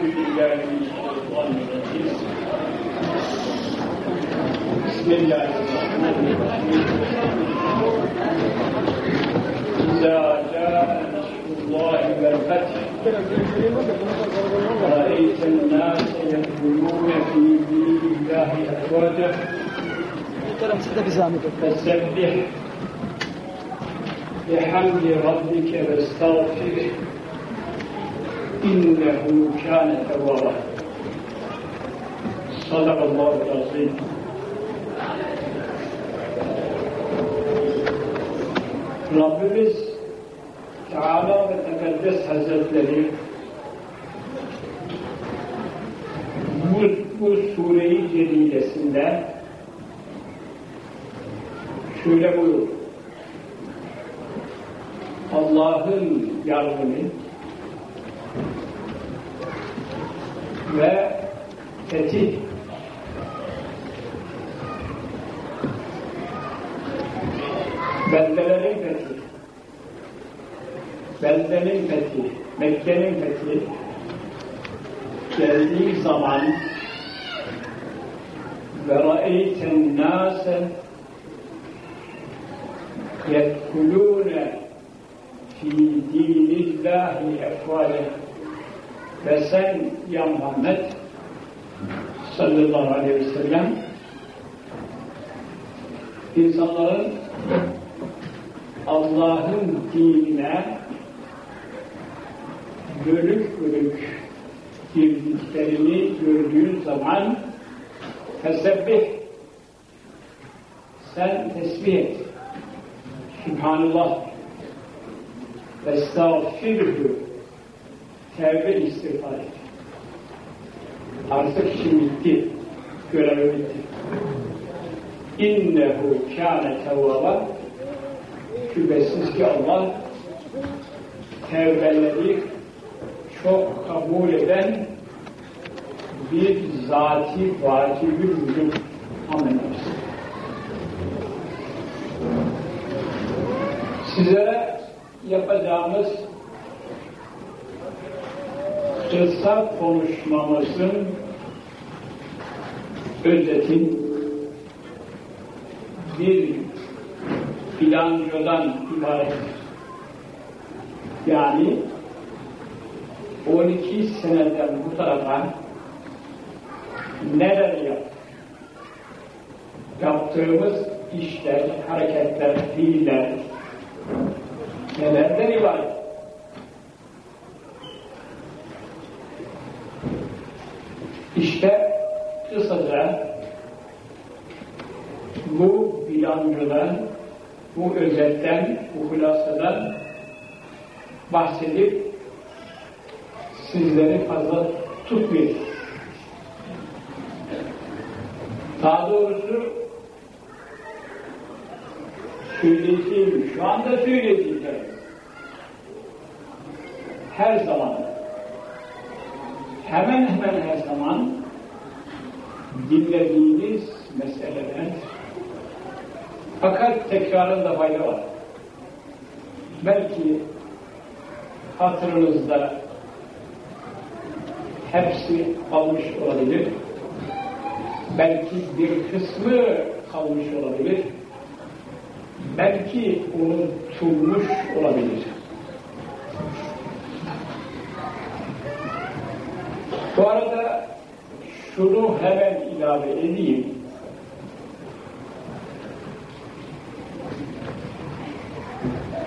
بسم الله الرحمن الرحيم إذا جاء الله الناس في دين الله أفواجا فسبح بحمد ربك واستغفره İnnehu kâne tevvâbâ. Sadakallahu razîm. Rabbimiz Teala ve Tekaddes Hazretleri bu, bu sureyi celilesinde şöyle buyur. Allah'ın yardımı ve fetih beldelerin fethi beldenin fethi Mekke'nin fethi geldiği zaman ve ra'eyten nâse yedkulûne fi dinillahi efvâle ve sen ya Muhammed sallallahu aleyhi ve sellem insanların Allah'ın dinine bölük bölük girdiklerini gördüğün zaman tesebbih sen tesbih et. Sübhanallah. Estağfirhu tevbe istiğfar et. Artık şimdi bitti. Görevi bitti. İnnehu kâne tevvaba şüphesiz ki Allah tevbeleri çok kabul eden bir zati vacibi vücut amin Sizlere yapacağımız kısa konuşmamızın özetin bir bilançodan ibaret. Yani 12 seneden bu tarafa neler yaptık? Yaptığımız işler, hareketler, fiiller nelerden ibaret? İşte kısaca bu bilançodan, bu özetten, bu hulasadan bahsedip sizleri fazla tutmayayım. Daha doğrusu söyleyeceğim, şu anda söyleyeceğim her zaman hemen hemen her zaman dinlediğiniz meseleler fakat tekrarında fayda var. Belki hatırınızda hepsi kalmış olabilir. Belki bir kısmı kalmış olabilir. Belki unutulmuş olabilir. Bu arada şunu hemen ilave edeyim.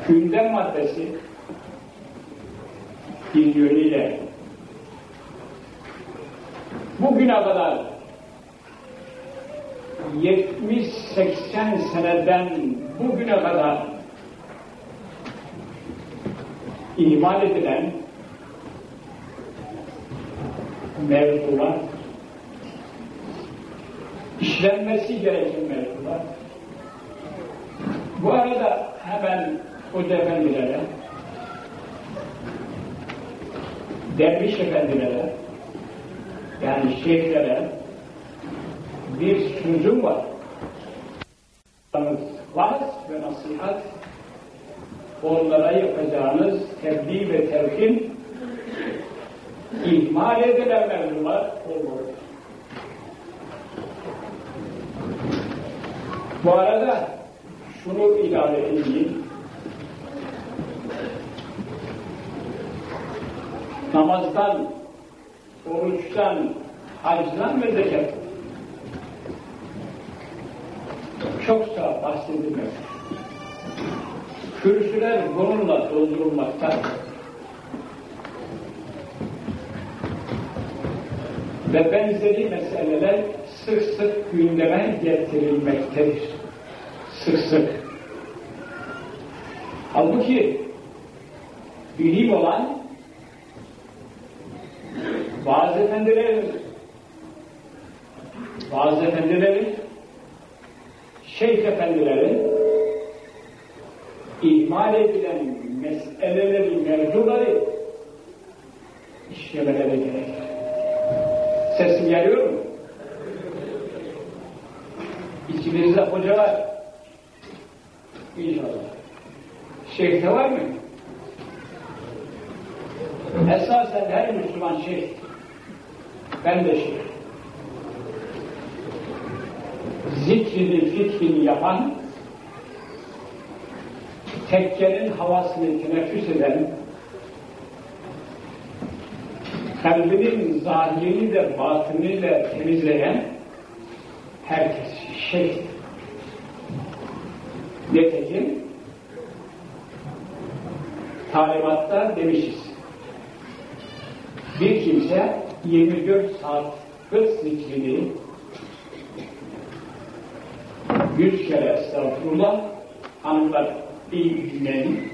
Gündem maddesi bir yönüyle bugüne kadar 70-80 seneden bugüne kadar iman edilen mevzular, işlenmesi gereken mevzular. Bu arada hemen hoca efendilere, derviş efendilere, yani şeyhlere bir sözüm var. Vaaz ve nasihat onlara yapacağınız tebliğ ve telkin ihmal edilen mevzular olur. Bu arada şunu ilave edeyim. Namazdan, oruçtan, hacdan ve zekat çokça bahsedilmez. Kürsüler bununla doldurulmakta. Ve benzeri meseleler sık sık gündeme getirilmektedir. Sık sık. Halbuki bilim olan bazı efendilerimiz bazı efendilerimiz şeyh efendilerin ihmal edilen meseleleri, mevzuları işlemeleri gerekir. Sesim geliyor mu? İçimizde hoca var. İnşallah. Şeyh de var mı? Esasen her Müslüman şeyh. Ben de şeyh. Zikrini, fikrini yapan, tekkenin havasını teneffüs eden, kalbinin zahirini de batını temizleyen herkes şey. Nitekim talimatta demişiz. Bir kimse 24 saat hız zikrini yüz kere estağfurullah hanımlar iyi dinleyin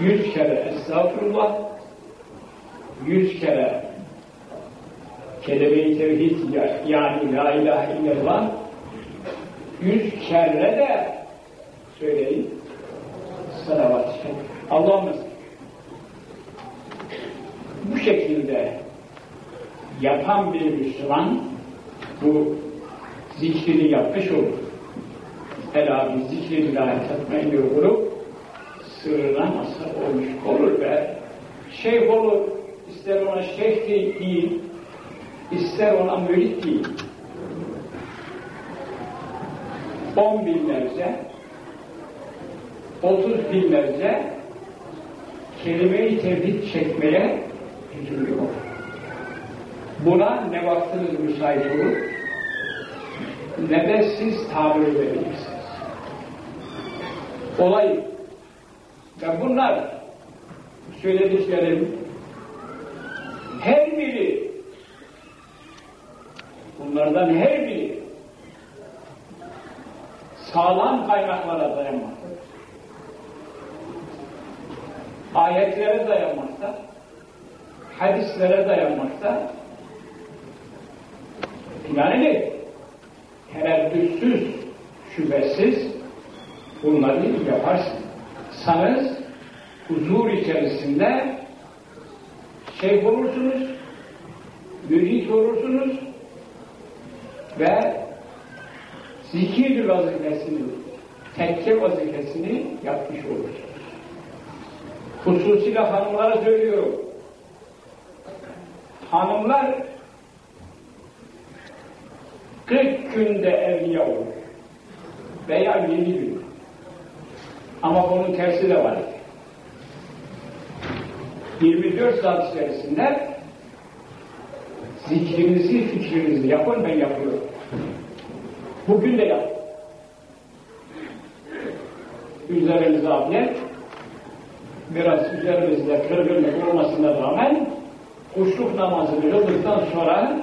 yüz kere estağfurullah yüz kere kelime-i tevhid yani la ilahe illallah yüz kere de söyleyin salavat Allah'ımız bu şekilde yapan bir Müslüman bu zikrini yapmış olur. Ela bir zikrillahi tatmayın grup sırrına mazhar olmuş olur ve şeyh olur, ister ona şeyh değil, ister ona mürit değil. On binlerce, otuz binlerce kelime-i tevhid çekmeye gücüm yok. Buna ne vaktiniz müsait olur, ne de siz tabir edebilirsiniz. Olay ve bunlar söylediklerim her biri. Bunlardan her biri. Sağlam kaynaklara dayanmaktadır. Ayetlere dayanmakta, hadislere dayanmakta, yani tereddütsüz, şüphesiz bunları yaparsanız huzur içerisinde şeyh olursunuz, mürit olursunuz ve zikir vazifesini, tekke vazifesini yapmış olursunuz. Hususiyle hanımlara söylüyorum. Hanımlar 40 günde evliya olur. Veya 20 gün. Ama bunun tersi de var. 24 saat içerisinde zikrinizi, fikrinizi yapın, ben yapıyorum. Bugün de yap. Üzerinize afiyet, biraz üzerimizde kırgınlık olmasına rağmen kuşluk namazını kıldıktan sonra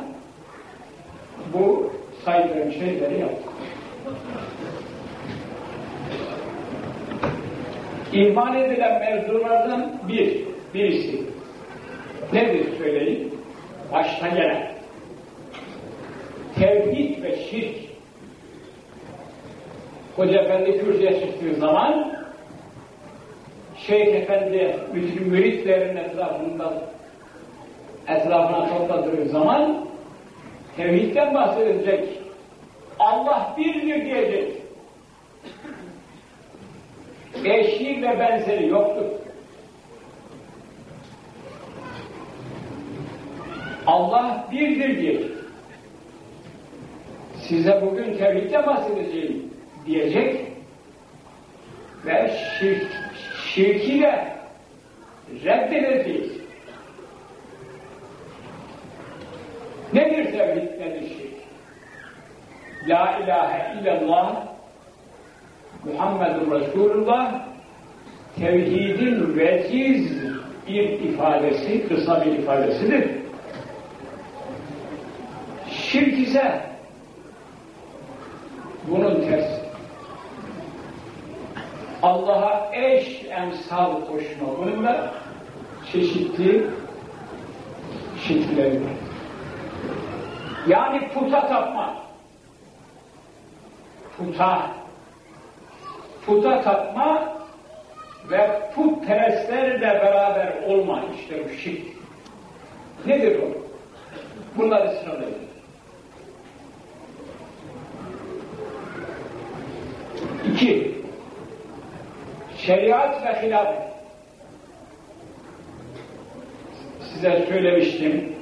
bu saydığım şeyleri yaptık. İhmal edilen mevzulardan bir, birisi. Nedir söyleyin? Başta gelen. Tevhid ve şirk. Hoca Efendi kürsüye çıktığı zaman Şeyh Efendi bütün müritlerin etrafında etrafına topladığı zaman tevhidden bahsedecek. Allah birdir diyecek. Eşi ve benzeri yoktur. Allah birdir diyecek. Size bugün tevhidle bahsedeceğim diyecek ve şirk, şirki de reddedeceğiz. Nedir tevhid, nedir şirk? La ilahe illallah Muhammedur Resulullah tevhidin veciz bir ifadesi, kısa bir ifadesidir. Şirk ise bunun tersi. Allah'a eş emsal koşma. Bunun da çeşitli şekilleri var. Yani puta tapma. Puta. Puta tapma ve putperestlerle beraber olma işte bu şirk. Nedir o? Bunları sıralayalım. İki, şeriat ve hilaf. Size söylemiştim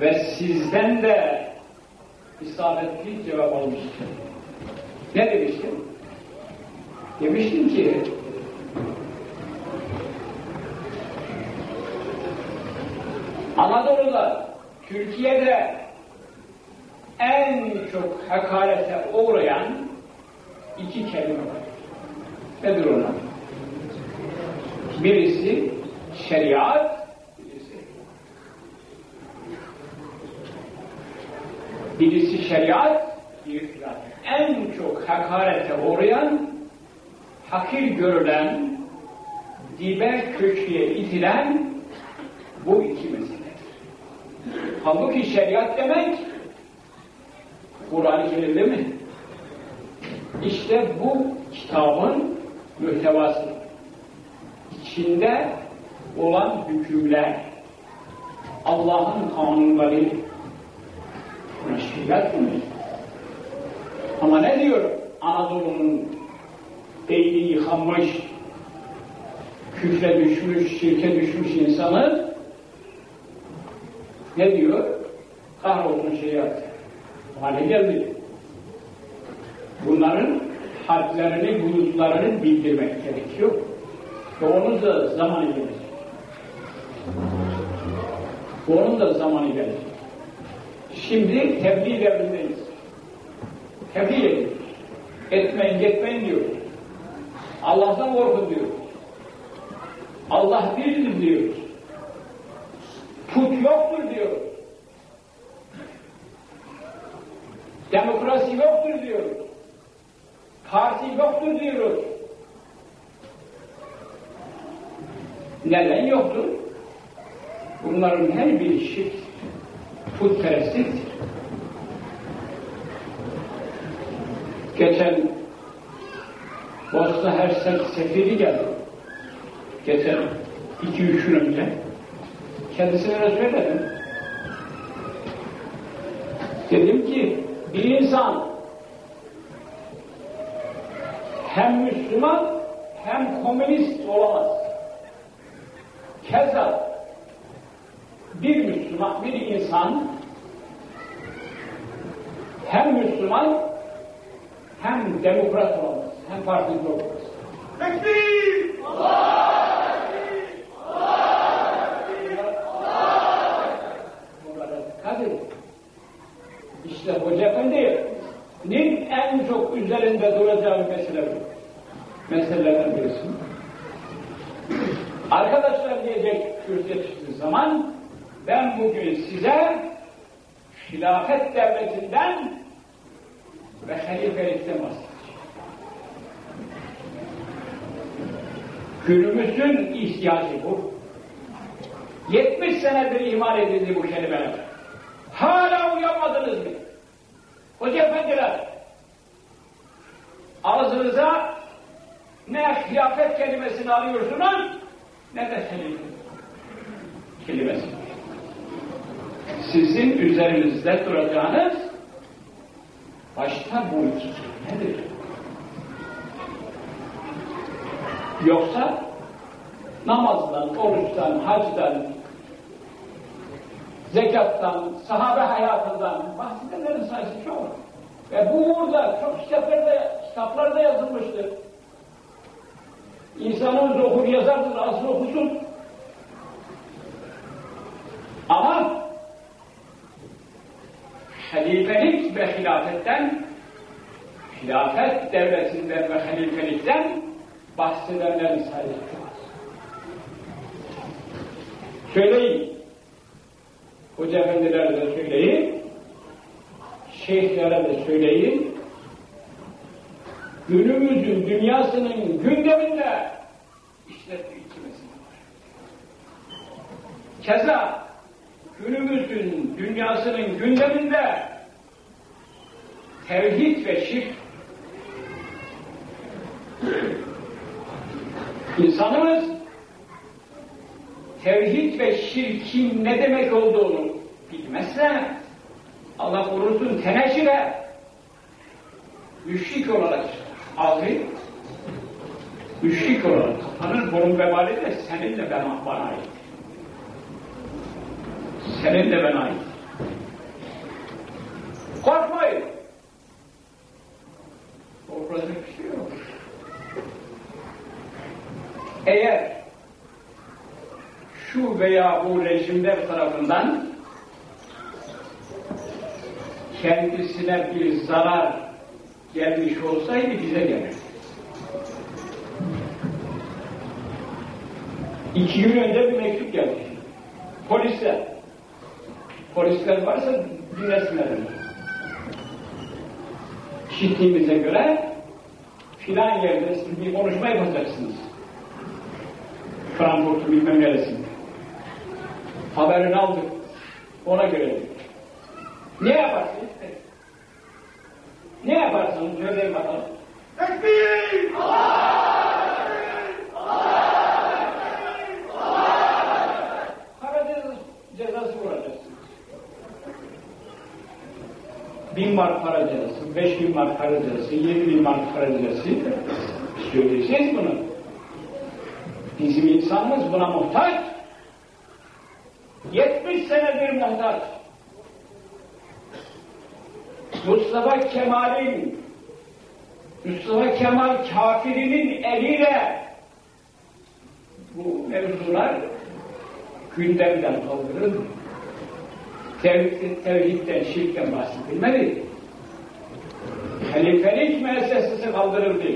ve sizden de isabetli cevap almıştım. Ne demiştim? Demiştim ki Anadolu'da, Türkiye'de en çok hakarete uğrayan iki kelime var. Nedir onlar? Birisi şeriat, birisi birisi şeriat, birisi en çok hakarete uğrayan, hakir görülen, dibe köşeye itilen bu iki meseledir. Halbuki şeriat demek Kur'an-ı Kerim değil mi? İşte bu kitabın mühtevası. içinde olan hükümler, Allah'ın kanunları, şeriat mı? Ama ne diyor Anadolu'nun beyni yıkanmış, küfre düşmüş, şirke düşmüş insanı ne diyor? Kahrolsun şeriat. Hale geldi. Bunların harflerini, bulutlarını bildirmek gerekiyor. Ve onun da zamanı gelecek. Onun da zamanı gelecek. Şimdi tebliğ devrindeyiz. Tebliğ ediyoruz. Etmeyin, etmeyin diyor. Allah'tan korkun diyor. Allah birdir diyor. Put yoktur diyor. Demokrasi yoktur diyor. Parti yoktur diyoruz. Neden yoktur? Bunların her biri şirk, putperestliktir. Geçen Bosna Hersek sefiri geldi. Geçen iki üç gün önce. Kendisine de söyledim. Dedim ki bir insan hem Müslüman hem komünist olamaz. Keza bir Müslüman, bir insan hem Müslüman hem demokrat olamaz, hem partili olamaz. Tekbir! Allah! İşte Hoca Efendi'nin en çok üzerinde duracağı mesele bu. Meselelerden birisi. Arkadaşlar diyecek kürsüye çıktığı zaman ben bugün size hilafet devletinden ve halifelikten bahsedeceğim. Günümüzün ihtiyacı bu. 70 senedir iman edildi bu kelimeler. Hala uyanmadınız mı? Hoca efendiler, ağzınıza ne kıyafet kelimesini alıyorsunuz, ne de senin kelimesi. Sizin üzerinizde duracağınız başta bu nedir? Yoksa namazdan, oruçtan, hacdan, zekattan, sahabe hayatından bahsedenlerin sayısı çok. Ve bu uğurda çok kitaplarda, kitaplarda yazılmıştır. İnsanımız okur yazardır, asıl okusun. Ama halifelik ve hilafetten, hilafet devletinden ve halifelikten çok az. Söyleyin, hoca efendilere de söyleyin, şeyhlere de söyleyin, günümüzün dünyasının gündeminde işte bu iki mesele var. Keza günümüzün dünyasının gündeminde tevhid ve şirk insanımız tevhid ve şirkin ne demek olduğunu bilmezse Allah korusun teneşire müşrik olarak ağzı müşrik olarak kapanır. Bunun vebali de seninle ben, bana ait. Seninle ben ait. Korkmayın. Korkacak bir şey yok. Eğer şu veya bu rejimler tarafından kendisine bir zarar gelmiş olsaydı bize gelir. İki gün önce bir mektup gelmiş. Polisler. Polisler varsa dinlesinler. İşittiğimize göre filan yerde siz bir konuşma yapacaksınız. Frankfurt'un bilmem neresinde. Haberini aldık. Ona göre. Ne yaparsın? Ne yaparsın? Söyleyin bakalım. Tekbir! Allah! Allah! Allah! Karadeniz cezası vuracaksınız. Bin mark para cezası, beş bin mark para cezası, yedi bin mark para cezası söyleyeceğiz bunu. Bizim insanımız buna muhtaç. 70 senedir muhtaç. Mustafa Kemal'in Mustafa Kemal kafirinin eliyle bu mevzular gündemden kaldırıldı. Tevhid, tevhidden, şirkten bahsedilmedi. Halifelik müessesesi kaldırıldı.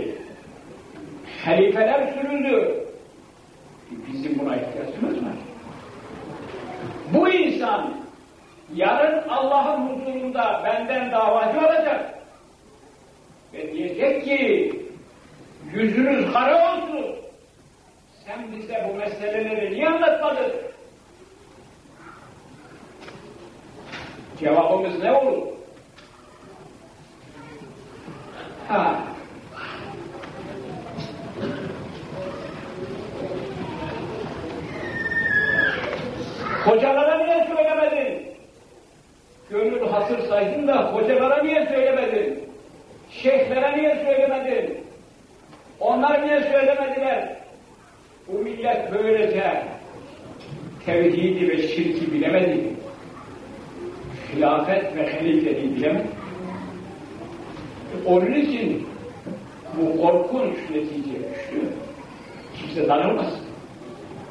Halifeler sürüldü. Bizim buna ihtiyacımız var. Bu insan yarın Allah'ın huzurunda benden davacı olacak. Diyecek ki yüzünüz kara olsun. Sen bize bu meseleleri niye anlatmadın? Cevabımız ne olur? Ha. Hocalara niye söylemedin? Gönül hasır saydın da hocalara niye söylemedin? Şeyhlere niye söylemedin? Onlar niye söylemediler? Bu millet böylece tevhidi ve şirki bilemedi. Hilafet ve halifeliği bilemedi. Onun için bu korkunç netice düştü. Kimse danılmasın.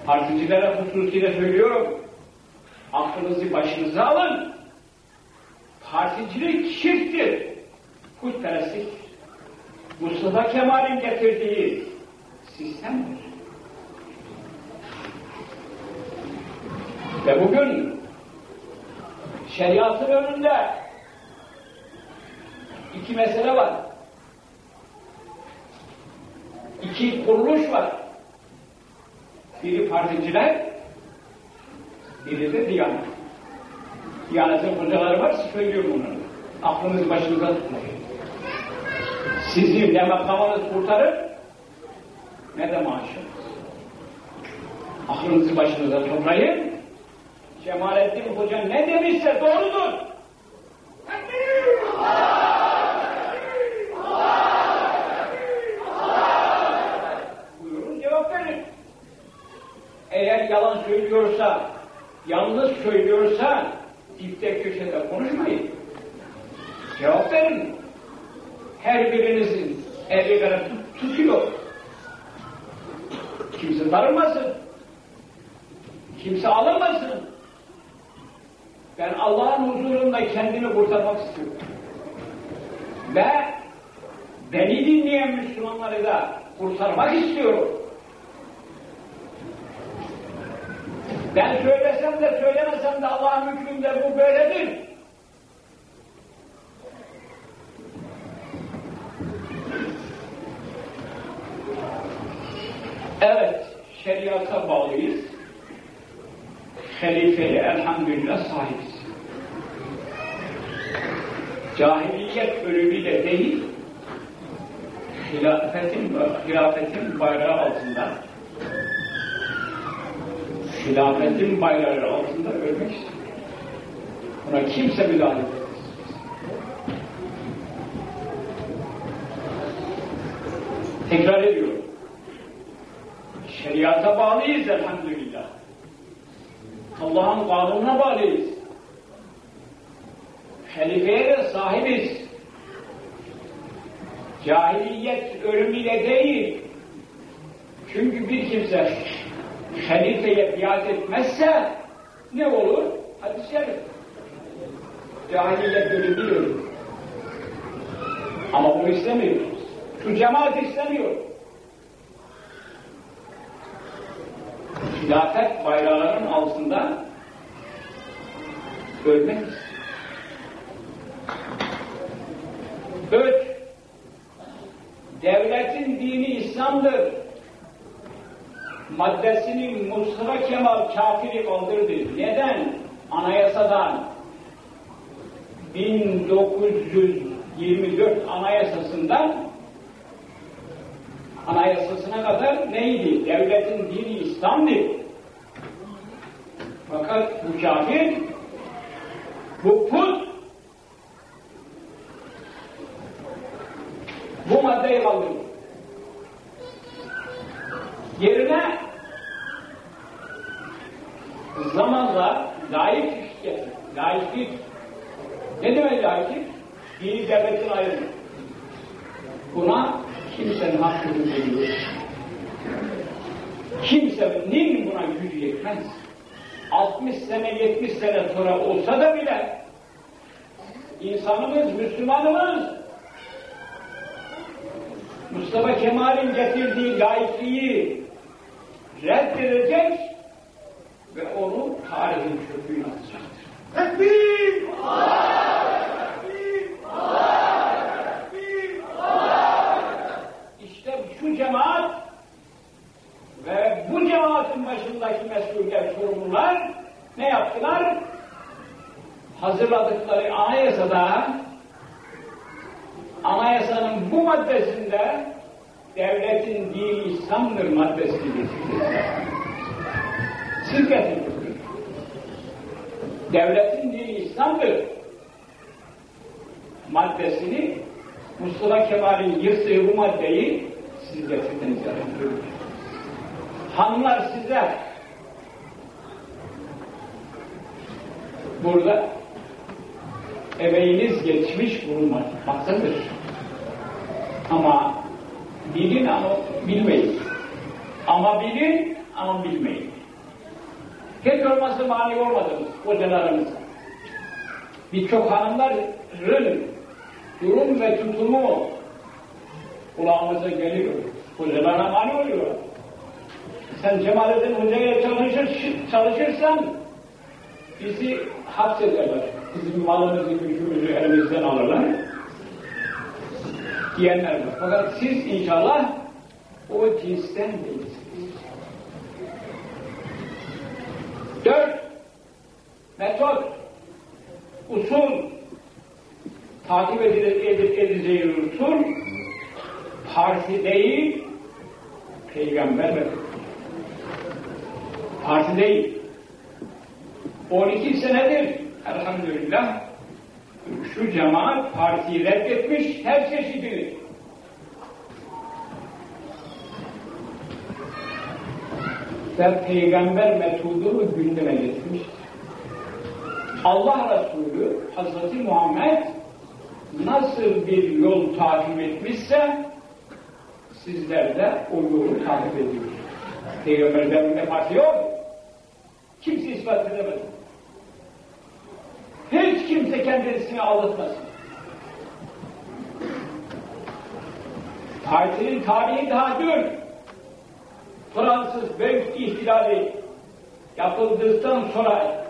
Particilere hususiyle söylüyorum. Aklınızı başınıza alın. Particilik şirktir. Putperestliktir. Mustafa Kemal'in getirdiği sistemdir. Ve bugün şeriatın önünde iki mesele var. İki kuruluş var. Biri particiler, biri de Diyanet. Diyanetin hocaları var, söylüyorum bunları. Aklınız başınıza tutmayın. Sizi ne makamınız kurtarır, ne de maaşınız. Aklınızı başınıza toplayın. Cemalettin Hoca ne demişse doğrudur. Buyurun cevap verin eğer yalan söylüyorsa, yanlış söylüyorsa dipte köşede konuşmayın. Cevap verin. Her birinizin eli tut, tutuyor. Kimse darılmasın. Kimse alınmasın. Ben Allah'ın huzurunda kendimi kurtarmak istiyorum. Ve beni dinleyen Müslümanları da kurtarmak istiyorum. Ben söylesem de söylemesem de Allah'ın hükmünde bu böyledir. Evet, şeriata bağlıyız. Halifeli elhamdülillah sahibiz. Cahiliyet ölümüyle değil, hilafetin, hilafetin bayrağı altında hilafetin bayrağı altında ölmek istiyor. Buna kimse müdahale etmez. Tekrar ediyorum. Şeriata bağlıyız elhamdülillah. Allah'ın kanununa bağlıyız. Halifeye de sahibiz. Cahiliyet ölümüyle değil. Çünkü bir kimse halifeye biat etmezse ne olur? Hadis-i şerif. Cahiliyet ölümüyle Ama bunu istemiyor. Şu cemaat istemiyor. Hilafet bayrağının altında ölmek. Üç, devletin dini İslam'dır. Maddesini Mustafa Kemal kafiri kaldırdı. Neden? Anayasadan 1924 anayasasından anayasasına kadar neydi? Devletin dini İslam'dı. Fakat bu kafir bu put bu maddeyi kaldırdı. Yerine zamanla layık iş getirdi. Layıklık ne demek layıklık? Dini devletin ayrımı. Buna kimsenin hakkını veriyor. Kimsenin buna gücü yetmez. 60 sene, 70 sene sonra olsa da bile insanımız, Müslümanımız Mustafa Kemal'in getirdiği laikliği reddedecek ve onu tarihin çöpüne atacaktır. Tekbir! İşte şu cemaat ve bu cemaatin başındaki mesuller, sorumlular ne yaptılar? Hazırladıkları anayasada anayasanın bu maddesinde devletin dini İslam'dır maddesini getirdiler. Siz getirdiniz. Devletin dini İslam'dır maddesini Mustafa Kemal'in yırttığı bu maddeyi siz getirdiniz. Hanımlar size burada ebeğiniz geçmiş bulunmaktadır. Ama bilin ama bilmeyin. Ama bilin ama bilmeyin. Hiç olması mani olmadınız kocalarınıza. Birçok hanımların durum ve tutumu kulağımıza geliyor. Hocalarına mani oluyor. Sen Cemalettin Hoca'ya çalışır, çalışırsan bizi hapsederler. Bizim malımızı, gücümüzü elimizden alırlar. Diyenler var. Fakat siz inşallah o cinsten değilsiniz. Dört, metot, usul, takip edileceği usul, parti değil, peygamber ve parti değil. 12 senedir elhamdülillah şu cemaat partiyi reddetmiş her çeşidini. Ve peygamber metodunu gündeme getirmiş. Allah Resulü Hazreti Muhammed nasıl bir yol takip etmişse sizler de o yolu takip ediyorsunuz. Peygamberlerin farkı yok. Kimse ispat edemez. Hiç kimse kendisini aldatmasın. Partinin tarihi daha dün Fransız Büyük İhtilali yapıldıktan sonra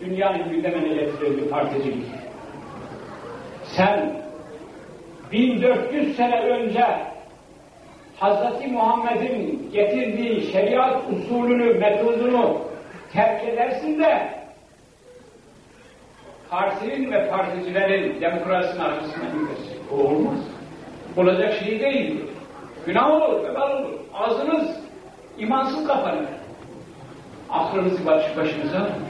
dünyanın gündemine getirildi particilik. Sen 1400 sene önce Hz. Muhammed'in getirdiği şeriat usulünü, metodunu terk edersin de partinin ve particilerin demokrasinin arkasına gidersin. O olmaz. Olacak şey değil. Günah olur, vebal olur. Ağzınız imansız kapanır. Aklınızı baş başınıza alın.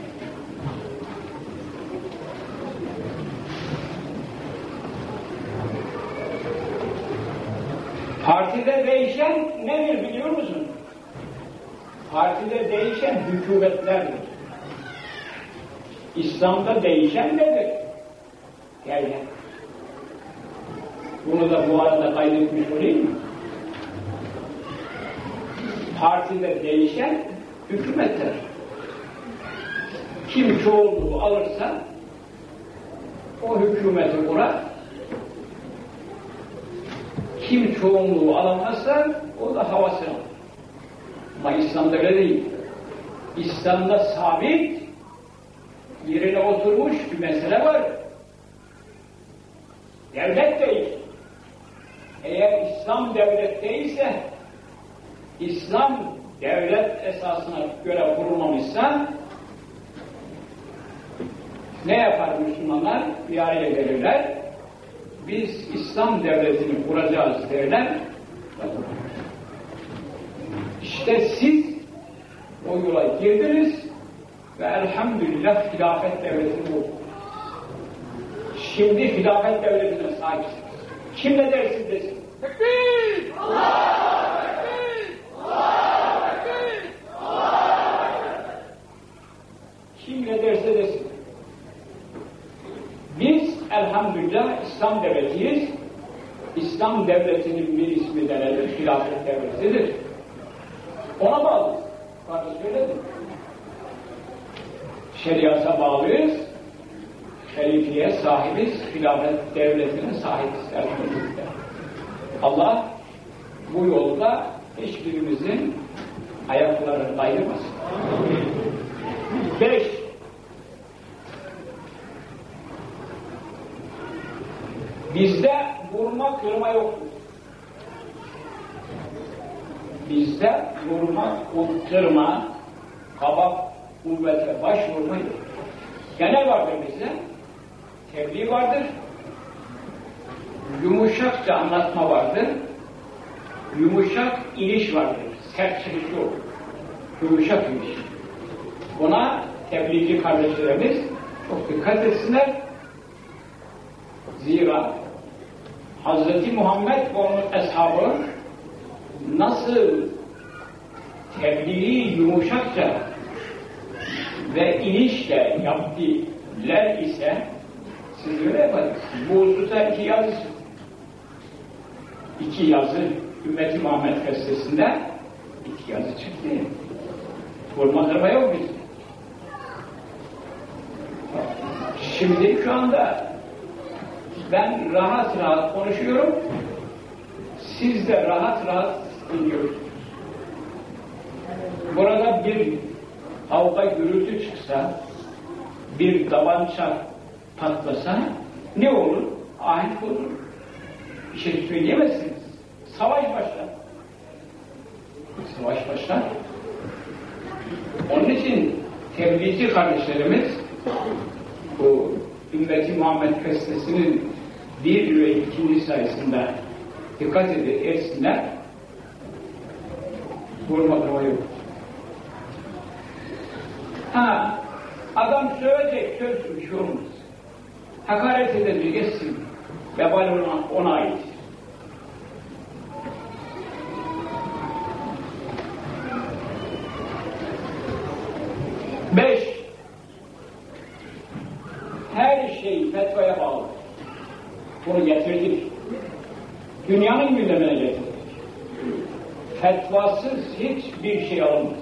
Partide değişen nedir biliyor musun? Partide değişen hükümetlerdir. İslam'da değişen nedir? Gel. Bunu da bu arada kaydetmiş olayım mı? Partide değişen hükümetler. Kim çoğunluğu alırsa o hükümeti kurar. Kim çoğunluğu alamazsa o da havasını alır. Ama İslam'da öyle değil. İslam'da sabit yerine oturmuş bir mesele var. Devlet değil. Eğer İslam devlet değilse İslam devlet esasına göre kurulmamışsa ne yapar Müslümanlar? Bir araya gelirler. Biz İslam devletini kuracağız derler. İşte siz o yola girdiniz ve elhamdülillah hilafet devletini bulduk. Şimdi hilafet devletine sahipsiniz. Kim ne dersin desin. Tekbir! Allah! Tekbir! Allah! Tekbir! Allah! Kim ne derse desin. Elhamdülillah İslam devletiyiz. İslam devletinin bir ismi de nedir? Hilafet devletidir. Ona bağlı. Kardeş söyledim. Şeriata bağlıyız. Halifeye sahibiz. Hilafet devletine sahibiz. Allah bu yolda hiçbirimizin ayaklarını ayırmasın. Beş, bizde vurma kırma yoktur. Bizde vurma, kırma, kaba kuvvete başvurma yok. Genel vardır bizde. Tebliğ vardır. Yumuşakça anlatma vardır. Yumuşak iniş vardır. Sert çıkış yok. Yumuşak iniş. Buna tebliğci kardeşlerimiz çok dikkat etsinler. Zira Hz. Muhammed ve onun eshabı nasıl tebliği yumuşakça ve inişle yaptılar ise siz öyle yaparsınız. Bu hususta iki yazı iki yazı Ümmeti Muhammed gazetesinde iki yazı çıktı. Vurma yok bizde. Şimdi şu anda ben rahat rahat konuşuyorum. Siz de rahat rahat dinliyorsunuz. Burada bir kavga gürültü çıksa, bir tabanca patlasa ne olur? Ahenk olur. Bir şey söyleyemezsiniz. Savaş başlar. Savaş başlar. Onun için tebliğci kardeşlerimiz bu Ümmeti Muhammed Gazetesi'nin bir ve ikinci sayısında dikkat edin, etsinler. Vurma kırma yok. Ha, adam söyleyecek söz bir şey olmaz. Hakaret edecek etsin. Vebal ona, ona ait. Beş, fetvaya bağlı. Bunu getirdik. Dünyanın gündemine getirdik. Fetvasız hiçbir şey alınmaz.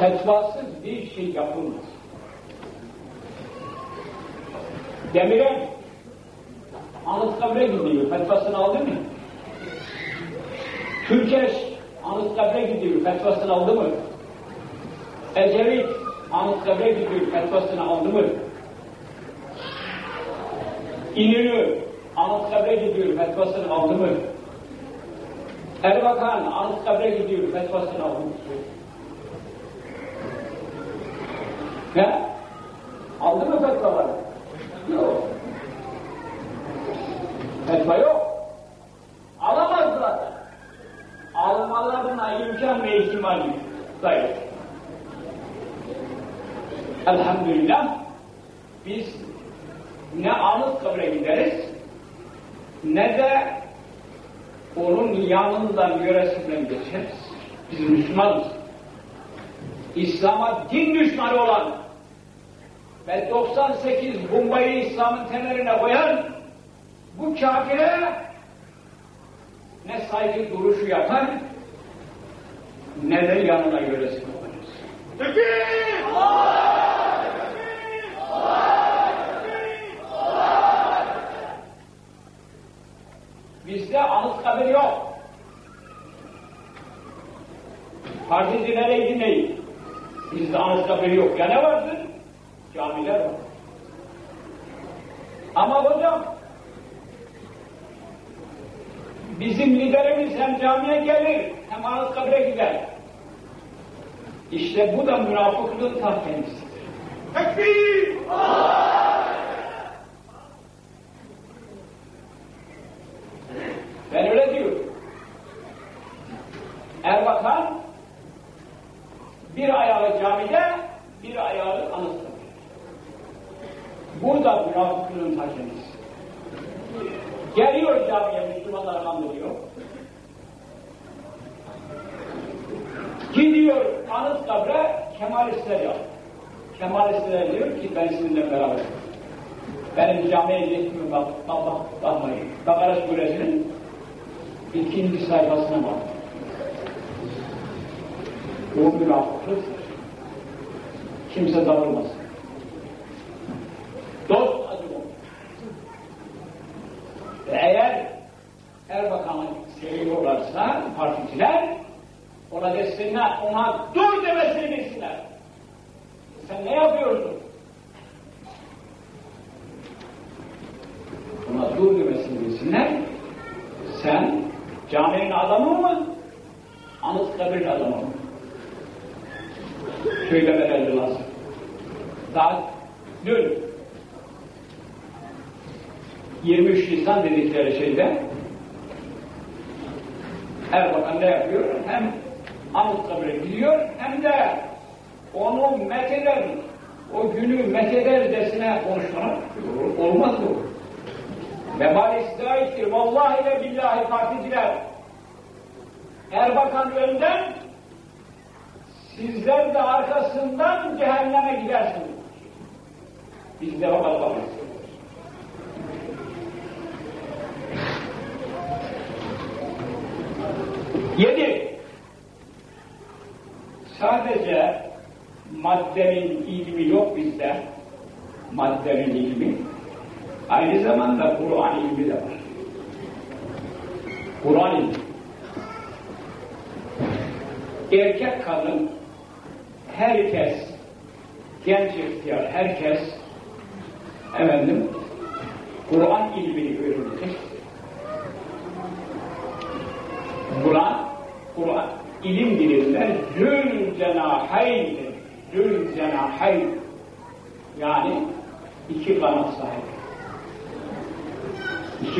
Fetvasız bir şey yapılmaz. Demirel Anıtkabir'e gidiyor. Fetvasını aldı mı? Türkeş Anıtkabir'e gidiyor. Fetvasını aldı mı? Ecevit Anıtkabir'e gidiyor. Fetvasını aldı mı? İnönü Anıtkabir'e gidiyor. Fetvasını aldı mı? Erbakan Anıtkabir'e gidiyor. Fetvasını aldı mı? Ne? Aldı mı fetvaları? Yok. Fetva yok. Alamazlar. Almalarına imkan ve ihtimal yok. Zayıf. Elhamdülillah biz ne kabre gideriz ne de onun yanından yöresinden geçeriz. Biz Müslümanız. İslam'a din düşmanı olan ve 98 bombayı İslam'ın temeline koyan bu kafire ne saygı duruşu yapar ne de yanına yöresi koyarız. Bizde anıt kabir yok. Partizilere dinleyin. Bizde anıt kabir yok. Ya ne vardır? Camiler var. Ama hocam bizim liderimiz hem camiye gelir hem anıt kabre gider. İşte bu da münafıklığın ta kendisidir. Tekbir! Ben öyle diyorum. Erbakan bir ayağı camide, bir ayağı anıtta. Bu da münafıklığın ta kendisi. Geliyor camiye Müslümanlar kandırıyor. Gidiyor anıt kabre Kemalistler yap. Kemalistler diyor ki ben sizinle beraber. Benim camiye bak, bak, bak, bakmayın. Bakara suresinin ikinci sayfasına bak. Bu münafıklıktır. Kimse darılmasın. Dost o. Ve eğer Erbakan'ı seviyorlarsa particiler ona desinler, ona dur demesini bilsinler. Sen ne yapıyorsun? Ona dur demesini bilsinler. Sen caminin adamı mı? Anıtkabir'in adamı mı? Söylemeleri lazım. Daha dün 23 Nisan dedikleri şeyde Erbakan ne yapıyor? Hem Anıtkabir'e gidiyor hem de onu metheder, o günü methedercesine konuşmalar olmaz bu. Vebal istihaittir. Vallahi ve billahi particiler. Erbakan önden, sizler de arkasından cehenneme gidersiniz. Biz de bakalım. Yedi. Sadece maddenin ilmi yok bizde. Maddenin ilmi. Aynı zamanda Kur'an ilmi de var. Kur'an ilmi. Erkek kadın herkes genç ihtiyar herkes efendim Kur'an ilmini öğrenecek. Kur'an Kur'an ilim dilinde zül cenahayndir. Zül cenahayn yani iki kanat sahibi.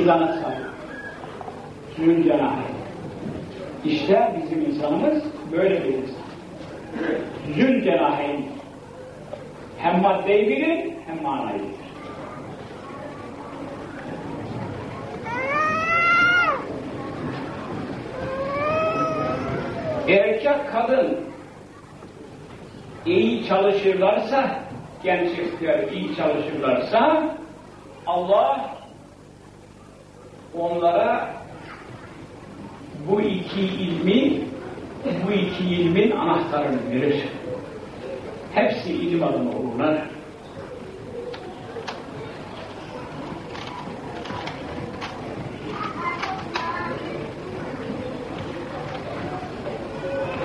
Kanat sahibi. Zül cenahayn. İşte bizim insanımız böyle bir insan. Zül cenahayn. Hem maddeyi bilir hem manayı bilir. erkek kadın iyi çalışırlarsa genç ihtiyar iyi çalışırlarsa Allah onlara bu iki ilmi bu iki ilmin anahtarını verir. Hepsi ilim adamı olurlar.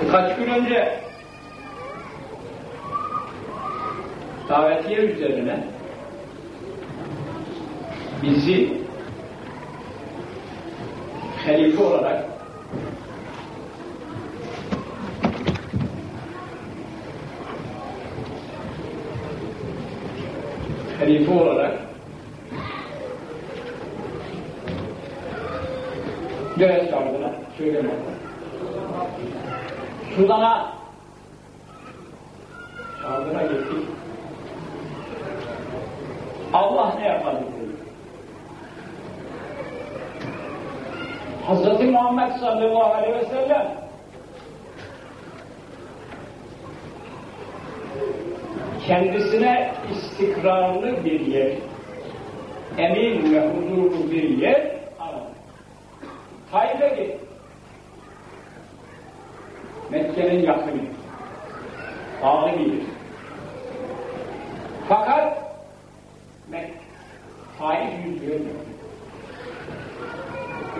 Birkaç gün önce davetiye üzerine bizi halife olarak halife olarak nereye çağırdılar? Söylemediler. Sudan'a çağırdıra gittik. Allah ne yapar dedi. Hz. Muhammed sallallahu aleyhi ve sellem kendisine istikrarlı bir yer, emin ve huzurlu bir yer aradı. Tayyip'e gitti. Mekke'nin yakını. Bağlı bir Fakat Mekke, Tayyip yüz vermiyor.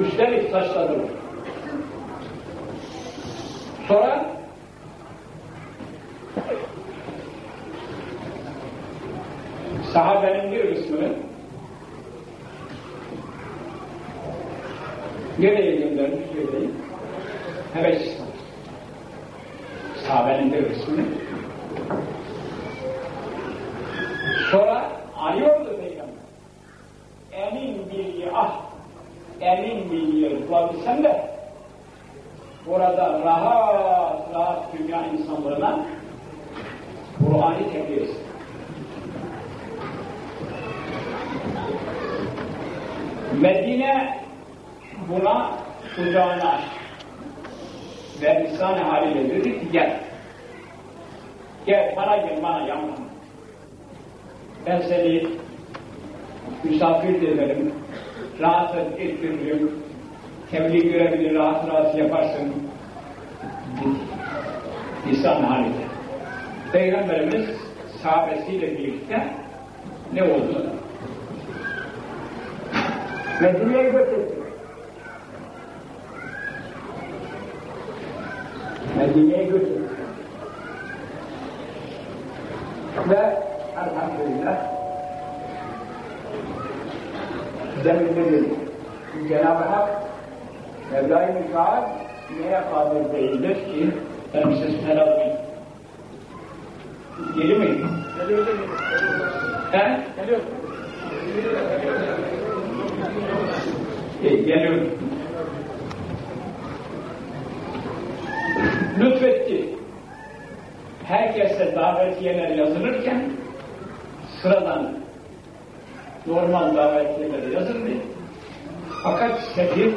Üstelik taşladı. Sonra sahabenin bir kısmını nereye göndermiş söyleyeyim? Hebeşistan. Sahabenin bir kısmını. Sonra arıyordu Peygamber. Emin bir ah, emin yer bulabilsem de orada rahat rahat dünya insanlarına Kur'an'ı tebliğ etsin. Medine buna kucağını açtı. Ve lisan haliyle dedi ki gel. Gel bana gel bana yanma. Ben seni misafir ederim, rahat ettiririm, tebliğ görebilir, rahat rahat yaparsın. Lisan haliyle. Peygamberimiz sahabesiyle birlikte ne oldu? Medine'ye götürdü. Medine'ye götürdü. Ve elhamdülillah demin dedim Cenab-ı Hak Mevla-i Müsaad neye kadir değildir ki benim sesime alayım. Geliyor mi? Geliyor. He? Geliyor. E, geliyor. Herkese davetiyeler yazılırken sıradan normal davetiyeler yazıldı. Fakat sefir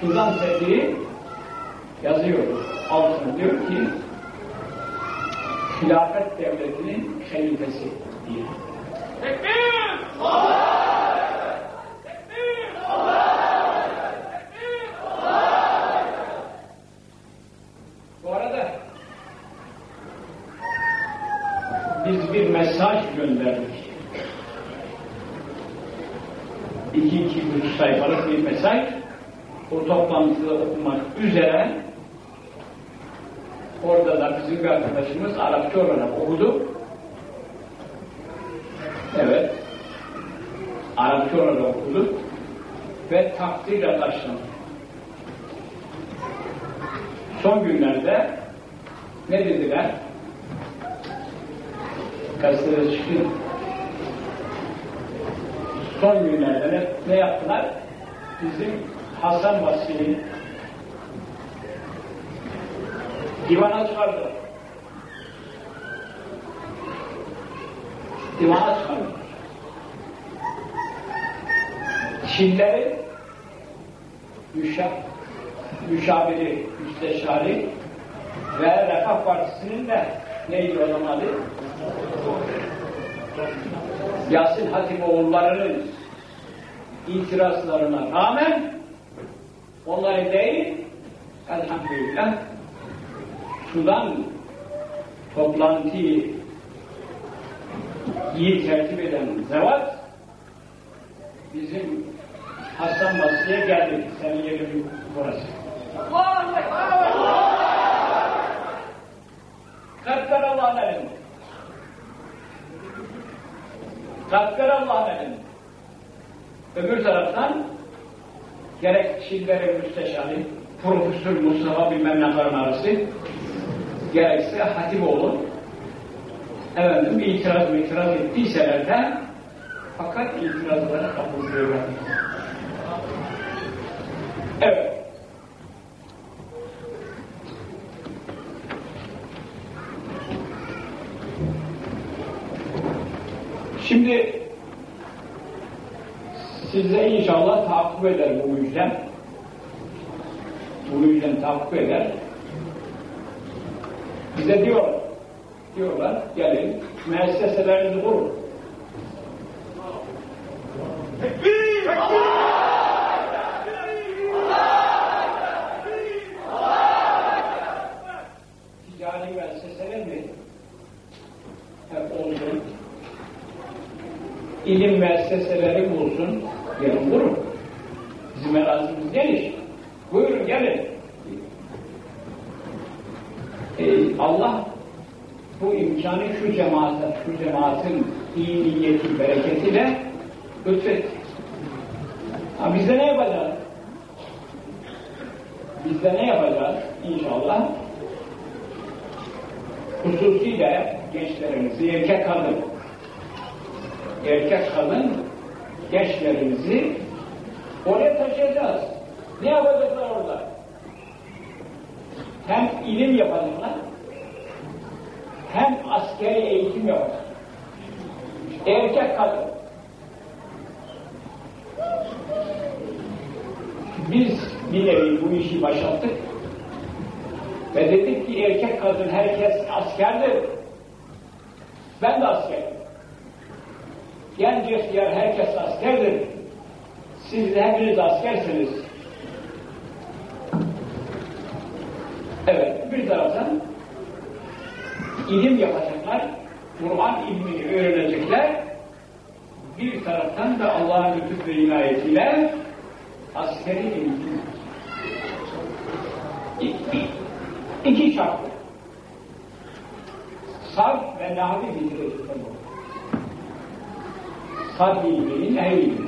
Sudan sefiri yazıyor. Altına diyor ki hilafet devletinin halifesi diye. Tekbir! Allah! Tekbir! Allah! Tekbir! Allah! Bu arada biz bir mesaj gönderdik. İki, iki buçuk sayfalık bir mesaj o toplantıda okumak üzere orada da bizim bir arkadaşımız Arapça olarak okudu. Evet. Arapça olarak okudu ve takdirle karşılandı. Son günlerde ne dediler? Gazetede çıktı. Son günlerde ne, ne yaptılar? Bizim Hasan Basri'yi divana çıkardılar. Divana çıkardılar. Çinleri müşah, müşaviri, müsteşari ve Refah Partisi'nin de neydi o zaman adı? Yasin Hatimoğulları'nın itirazlarına rağmen onları değil elhamdülillah sudan toplantıyı iyi tertip eden zevat bizim Hasan Basri'ye geldi. Senin yerin burası. Kalpler Allah'ın elinde. Kalpler Allah'ın elinde. Öbür taraftan gerek Şilleri Müsteşarı, Profesör Mustafa bilmem ne arası, gerekse Hatipoğlu, efendim bir itiraz itiraz ettiyseler de fakat itirazlara kabul ediyorlar. Evet. Şimdi size inşallah tahakkuk eder bu yüzden. Bu yüzden tahakkuk eder. Bize diyor, diyorlar, gelin, müesseselerinizi kurun. Ticari müesseseler mi? Hep olsun. İlim müesseseleri bulsun. Gelin kurun. Bizim erazimiz geniş. Buyurun gelin. Ee, Allah bu imkanı şu cemaate, şu cemaatin iyi niyeti, bereketiyle lütfetti. Ha, biz de ne yapacağız? Biz de ne yapacağız inşallah? Hususiyle gençlerimizi, erkek kadın, erkek kadın gençlerimizi oraya taşıyacağız. Ne yapacaklar orada? Hem ilim yapacaklar, hem askeri eğitim yapacaklar. Erkek kadın. Biz bir nevi bu işi başlattık ve dedik ki erkek kadın herkes askerdir. Ben de askerim. Genç ihtiyar herkes askerdir. Siz de hepiniz askersiniz. Evet, bir taraftan ilim yapacaklar, Kur'an ilmini öğrenecekler, bir taraftan da Allah'ın lütuf ve inayetiyle askeri eğitim. İki, iki şart. Sarf ve nahvi bitirecekler bu. Sarf ilminin nehi ilmi.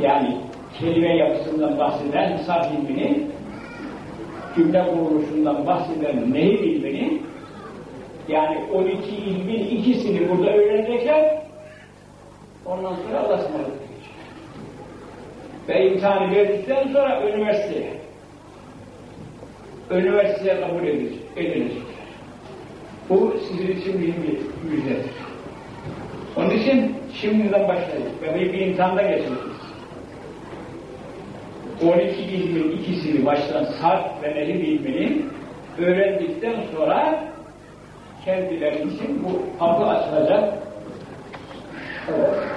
Yani kelime yapısından bahseden sarf ilmini, cümle kuruluşundan bahseden nehi ilmini, yani 12 ilmin ikisini burada öğrenecekler, ondan sonra Allah'a ısmarladık ve imtihanı verdikten sonra üniversiteye üniversiteye kabul edilecek. edilecek. Bu sizin için bir müjdedir. Onun için şimdiden başlayın ve bir, imtihanda geçeceksiniz. 12 ilmin ikisini baştan sarf ve nelim ilmini öğrendikten sonra kendileri için bu kapı açılacak. Evet.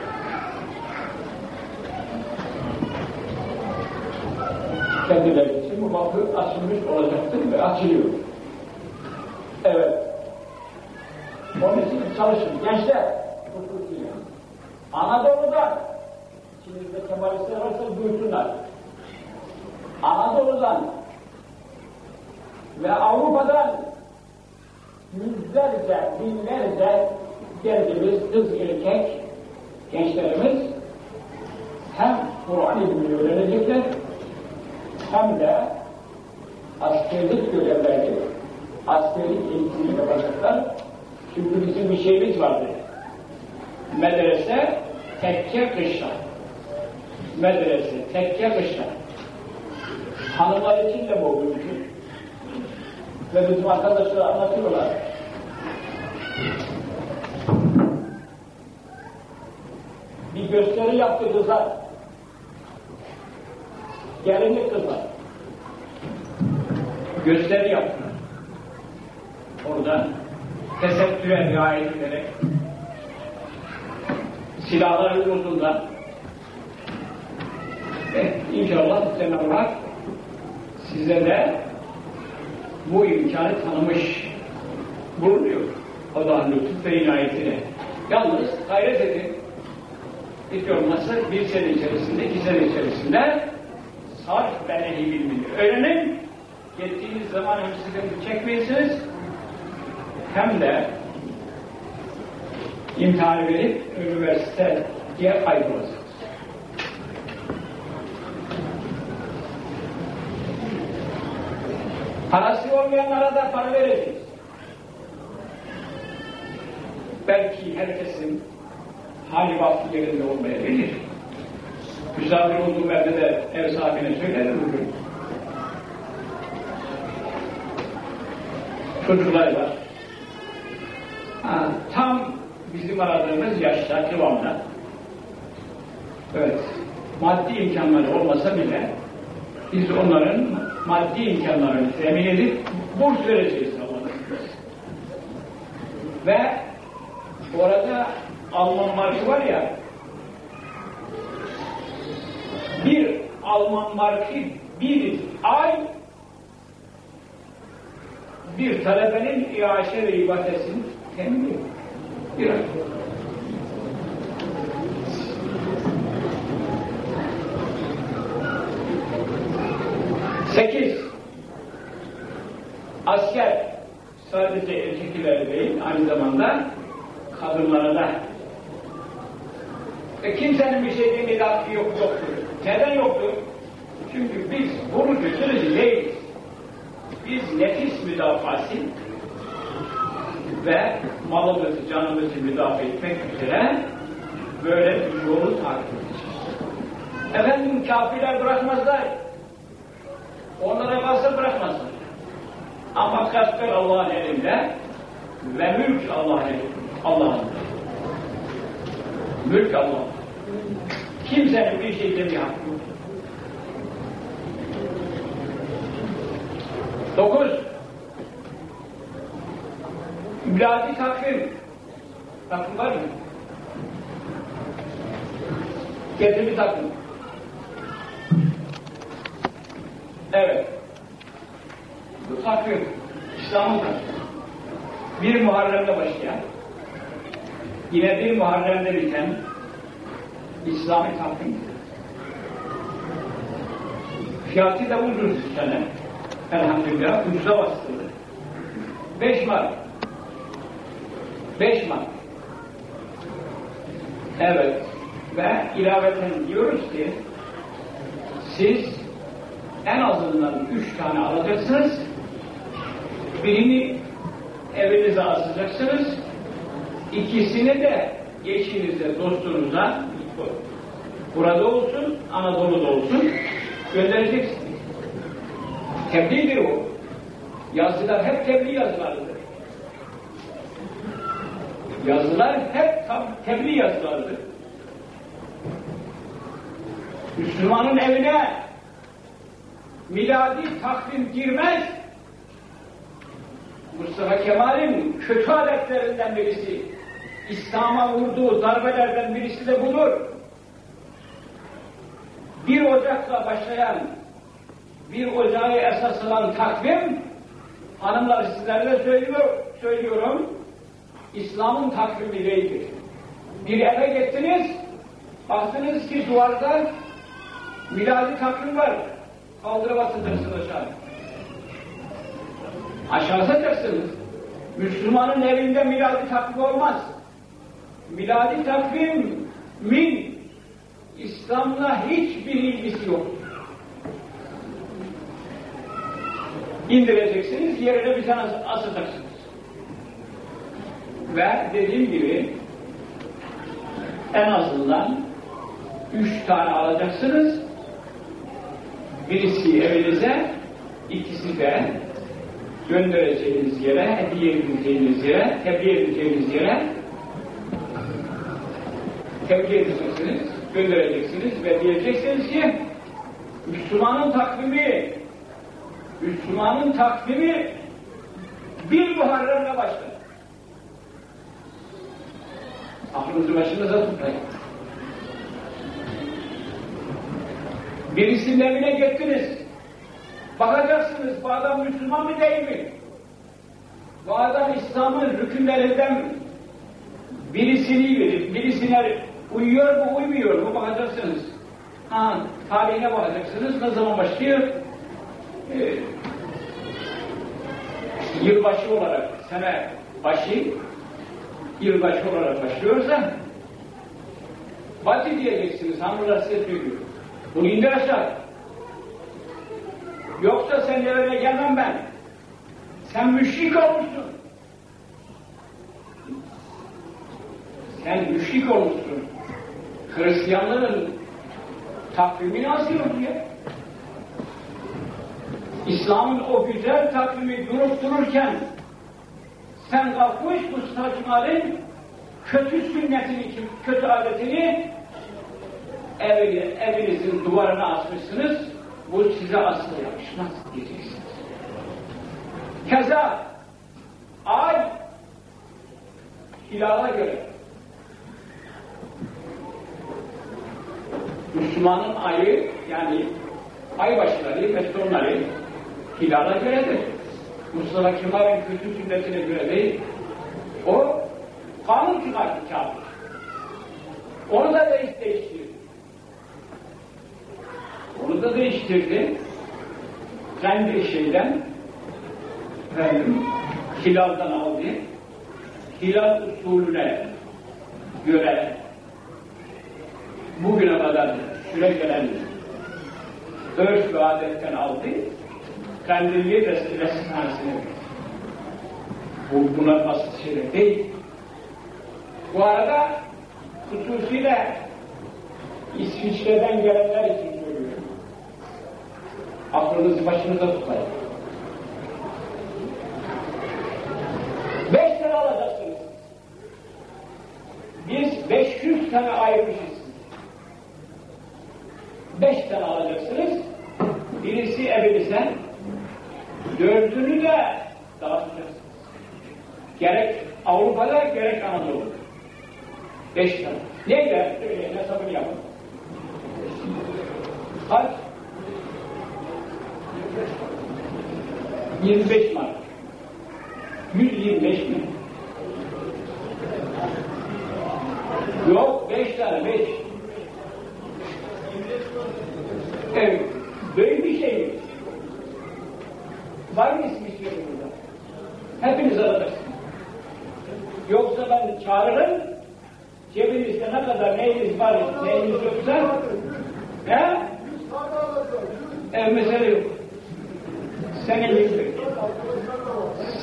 kendileri için bu kapı açılmış olacaktır ve açılıyor. Evet. Onun için çalışın. Gençler. Anadolu'dan, içinizde Kemalistler varsa duysunlar. Anadolu'dan ve Avrupa'dan yüzlerce, binlerce geldiğimiz kız erkek gençlerimiz hem Kur'an ilmini öğrenecekler hem de askerlik görevlerini, askerlik eğitimini yapacaklar. Çünkü bizim bir şeyimiz vardı. Medrese tekke kışla. Medrese tekke kışla. Hanımlar için de bu mümkün. Ve bizim arkadaşlar anlatıyorlar. Bir gösteri yaptı kızlar gelinlik kızlar. Gösteri yaptılar. Orada tesettüre riayet ederek silahları huzurunda ve inşallah Cenab-ı Hak size de bu imkanı tanımış bulunuyor. Allah'ın lütuf ve inayetine. Yalnız gayret edin. Hiç olmazsa bir sene içerisinde, iki sene içerisinde sarf ve nehi bilmini öğrenin. Gittiğiniz zaman hem sıkıntı çekmeyesiniz hem de imtihan verip üniversiteye kaydolasınız. Parası olmayanlara da para vereceğiz. Belki herkesin hali vakti yerinde olmayabilir. Misafir olduğum evde de ev sahibine söylerim bugün. Çocuklar var. Ha, tam bizim aradığımız yaşta, kıvamda. Evet, maddi imkanları olmasa bile biz onların maddi imkanlarını temin edip burs vereceğiz Allah'ın Ve orada Alman markı var ya bir Alman markı bir ay bir talebenin iaşe ve ibadesini temin ediyor. Bir ay. Sekiz, asker sadece erkeklere değil, aynı zamanda kadınlara da. E kimsenin bir şey demeye hakkı yok, yoktur. Neden yoktur? Çünkü biz bunu götürücü değiliz. Biz nefis müdafası ve malımızı, canımızı müdafaa etmek üzere böyle bir yolu takip edeceğiz. Efendim kafirler bırakmazlar. Onlara kalsa bırakmazlar. Ama kasper Allah'ın elinde ve mülk Allah'ın. Allah'ın. Mülk Allah. Kimsenin bir şey demeye hakkı yok. Dokuz. Miladi takvim. Takvim var mı? Getir bir takvim. Evet. Bu takvim, İslam'ın takvimi. Bir Muharrem'de başlayan, yine bir Muharrem'de biten İslami takvim. Fiyatı da ucuz sene. Elhamdülillah ucuza bastırdı. Beş Mart. Beş Mart. Evet. Ve ilaveten diyoruz ki siz en azından üç tane alacaksınız. Birini evinize asacaksınız. İkisini de eşinize, dostunuza burada olsun, Anadolu'da olsun göndereceksiniz. Tebliğdir o. Yazılar hep tebliğ yazılarıdır. Yazılar hep tebliğ yazılarıdır. Müslümanın evine miladi takvim girmez. Mustafa Kemal'in kötü adetlerinden birisi, İslam'a vurduğu darbelerden birisi de budur. Bir Ocak'la başlayan, bir Ocağı esas alan takvim, hanımlar sizlerle söylüyor, söylüyorum, İslam'ın takvimi değildir. Bir eve gittiniz, baktınız ki duvarda miladi takvim var. Kaldırıp atacaksın aşağı. Aşağı atacaksınız. Müslümanın evinde miladi takvim olmaz. Miladi takvim min İslam'la hiçbir ilgisi yok. İndireceksiniz, yerine bir tane asacaksınız. Ve dediğim gibi en azından üç tane alacaksınız, Birisi evinize, ikisi de göndereceğiniz yere, hediye edeceğiniz yere, tebliğ edeceğiniz yere tebliğ edeceksiniz, göndereceksiniz ve diyeceksiniz ki Müslümanın takvimi Müslümanın takvimi bir Muharrem'le başlar. Aklınızı başınıza tutmayın. Birisinin evine gittiniz. Bakacaksınız bu adam Müslüman mı değil mi? Bu adam İslam'ın rükünlerinden birisini verir, birisine uyuyor mu uymuyor mu bakacaksınız. Ha, tarihine bakacaksınız. Ne zaman başlıyor? Ee, yılbaşı olarak, sene başı yılbaşı olarak başlıyorsa Batı diyeceksiniz, hanımlar size söylüyor. Bunu indir aşağı. Yoksa sen öyle gelmem ben. Sen müşrik olmuşsun. Sen müşrik olmuşsun. Hristiyanların takvimini asıyor diye. İslam'ın o güzel takvimi durup dururken sen kalkmış bu saçmalın kötü sünnetini, kötü adetini evini, evinizin duvarına asmışsınız, bu size asla yakışmaz diyeceksiniz. Keza ay hilala göre Müslümanın ayı yani ay başları ve sonları hilala göredir. Mustafa Kemal'in kötü sünnetine göre değil. O kanun çıkarttı kafir. Onu da değiş değiştirdi. Onu da değiştirdi. Kendi şeyden efendim, hilaldan aldı. Hilal usulüne göre bugüne kadar süre gelen örf ve adetten aldı. Kandilli Resulhanesine bu buna basit şeyler değil. Bu arada hususiyle İsviçre'den gelenler için söylüyorum. Aklınızı başınıza tutmayın. Beş lira alacaksınız. Biz 500 tane ayırmışız. Beş tane alacaksınız. Birisi evinize, dördünü de dağıtacaksınız. Gerek Avrupa'da gerek Anadolu'da. Beş tane. Neyle? Söyleyin hesabını yapın. Kaç? 25 mark. 125 mi? Yok, beş tane, beş. Evet, böyle bir şey mi? Var mı ismi istiyorum burada? Hepiniz alacaksınız. Yoksa ben çağırırım, cebinizde ne kadar neyiniz var, neyiniz yoksa, he? E, mesele yok. Senin gibi,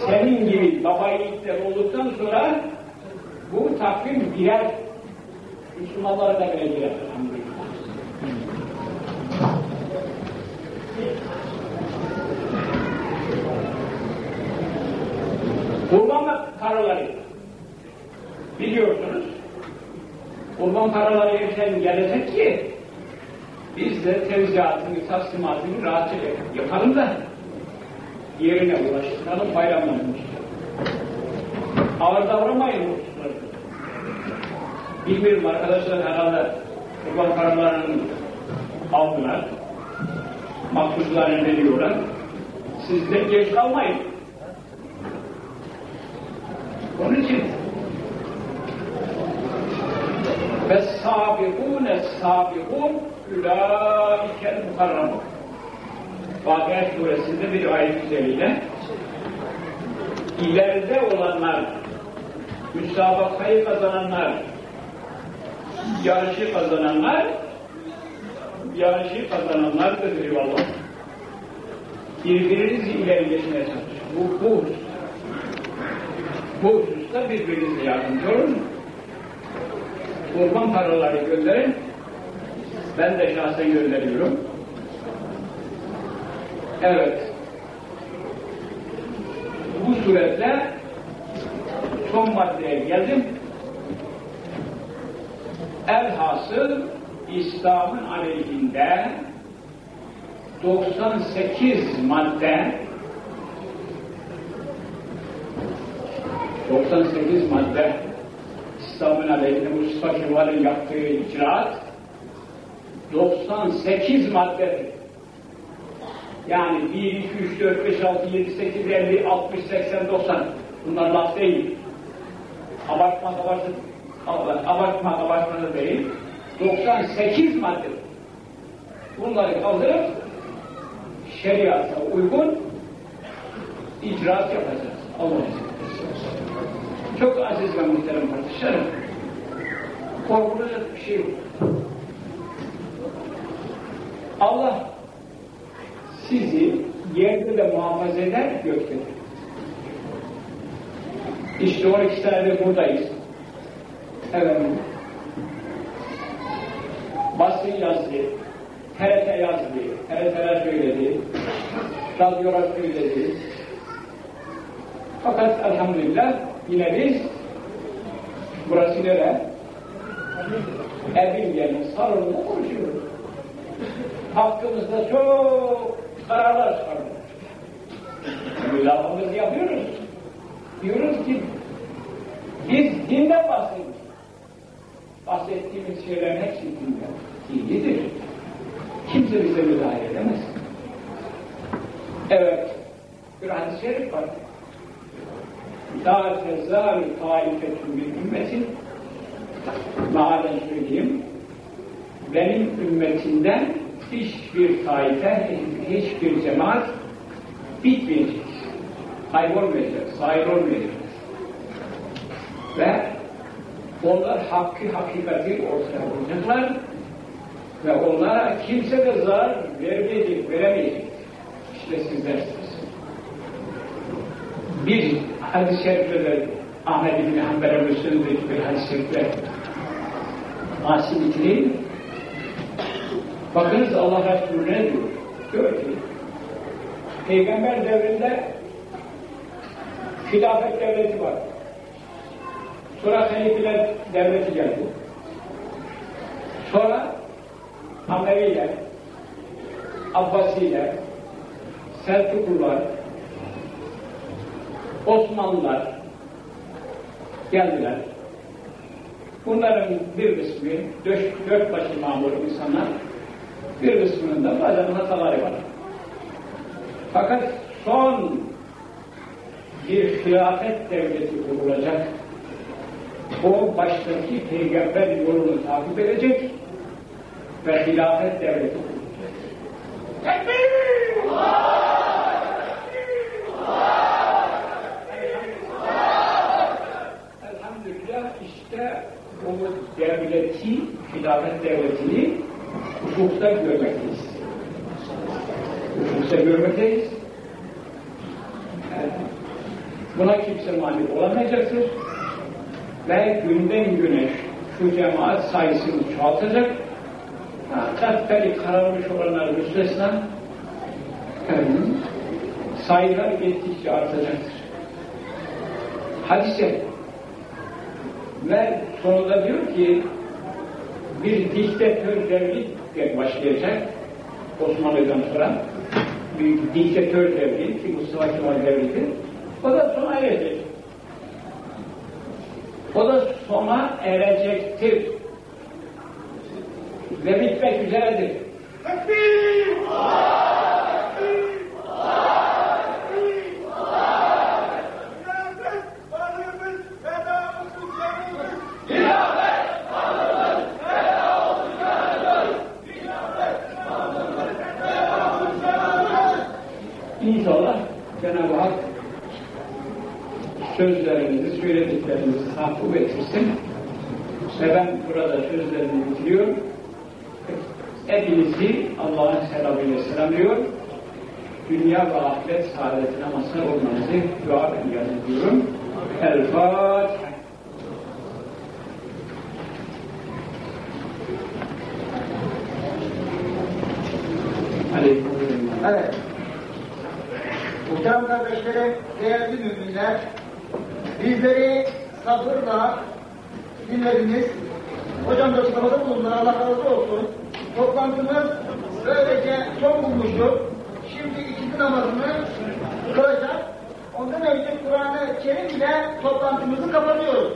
senin gibi baba yiğitler olduktan sonra bu takvim birer Müslümanlara da bile birer. Kurban paraları biliyorsunuz. Kurban paraları erken gelecek ki biz de tevziyatını, taksimatını rahatça yapalım da yerine ulaştıralım, bayramlanmış. Ağır davranmayın hususları. Bilmiyorum arkadaşlar herhalde kurban paralarını aldılar. Makbuzlarını veriyorlar. Siz de geç kalmayın. Onun için ve sabikune sabikun ülâikel mukarramun Vakıa suresinde bir ayet üzerinde ileride olanlar müsabakayı kazananlar yarışı kazananlar yarışı kazananlardır diyor Allah. Birbirinizi ileri geçmeye çalışın. Bu, bu. Bu hususta birbirinize yardımcı olun. Kurban paraları gönderin. Ben de şahsen gönderiyorum. Evet. Bu suretle son maddeye geldim. Elhasıl İslam'ın aleyhinde 98 madde 98 madde İslam'ın aleyhine Mustafa Kemal'in yaptığı icraat 98 maddedir. Yani 1, 2, 3, 4, 5, 6, 7, 8, 50, 60, 80, 90 bunlar laf değil. Abartma, abartma, abartma, abartma da değil. 98 madde. Bunları kaldırıp şeriata uygun icraat yapacağız. Allah Çok aziz ve muhterem kardeşlerim. Korkulacak bir şey yok. Allah sizi yerde de muhafaza eder, gökte de. İşte 12 senedir buradayız. Efendim, basın yazdı, TRT yazdı, TRT'ler söyledi, radyolar söyledi. Fakat elhamdülillah yine biz burası nere? Yerine salonunda konuşuyoruz. Hakkımızda çok kararlar çıkardık. Mülafamızı yapıyoruz. Diyoruz ki biz dinden bahsediyoruz. Bahsettiğimiz şeylerin hepsi dinden. Dinidir. Kimse bize müdahale edemez. Evet. Bir hadis-i şerif var. La tezâl taifetun min ümmetin Maalen söyleyeyim. Benim ümmetimden hiçbir taife, hiçbir cemaat bitmeyecek. Kaybolmayacak, sahip olmayacak. Ve onlar hakkı, hakikati ortaya koyacaklar ve onlara kimse de zarar vermeyecek, veremeyecek. İşte sizlersiniz. Bir hadis-i şerifte Ahmet İbni Hanbel'e Müslüm'deki bir hadis-i şerifte Asim İklim Bakınız Allah Resulü ne diyor? Diyor ki Peygamber devrinde hilafet devleti var. Sonra Hanifiler devleti geldi. Sonra Ameviler, Abbasiler, Selçuklular, Osmanlılar geldiler. Bunların bir kısmı dört, başı mamur insanlar, bir kısmının da bazen hataları var. Fakat son bir hilafet devleti kurulacak. O baştaki peygamber yolunu takip edecek ve hilafet devleti kurulacak. Elhamdülillah devleti, hilafet devletini ufukta görmekteyiz. Ufukta görmekteyiz. Buna kimse mani olamayacaktır. Ve günden güne şu cemaat sayısını çoğaltacak. Kalpleri kararmış olanlar müstesna sayılar gittikçe artacaktır. Hadise ve sonunda diyor ki bir diktatör devri başlayacak Osmanlı'dan sonra bir diktatör devri ki Mustafa Kemal devridir. O da sona erecek. O da sona erecektir. Ve bitmek üzeredir. Tekbir! İnşallah Cenab-ı Hak sözlerimizi, söylediklerimizi tahakkuk ettirsin. Ve ben burada sözlerimi bitiriyorum. Hepinizi Allah'ın selamıyla selamlıyor. Dünya ve ahiret saadetine mazhar olmanızı dua ben ediyorum. El Fatiha. Evet. Can kardeşlerim, değerli müminler, bizleri sabırla dinlediniz. Hocam açıklamada bulundular, Allah razı olsun. Toplantımız böylece son bulmuştu. Şimdi ikinci namazını kılacağız. Ondan önce Kur'an-ı Kerim ile toplantımızı kapatıyoruz.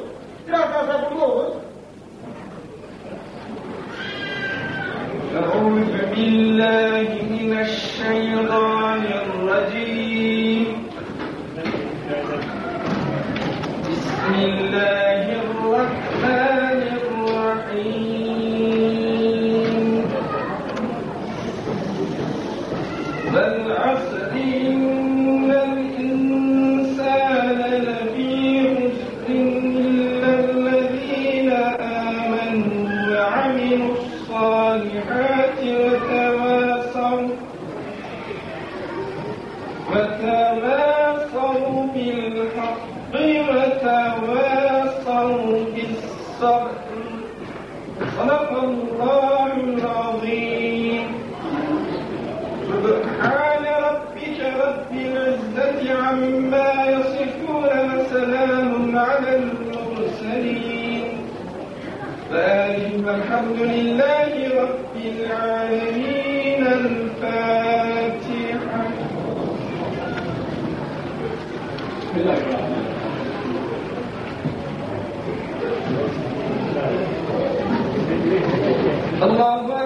Biraz daha sabırlı olun. أعوذ بالله من الشيطان الرجيم الله الحمد لله رب العالمين الفاتحة. الله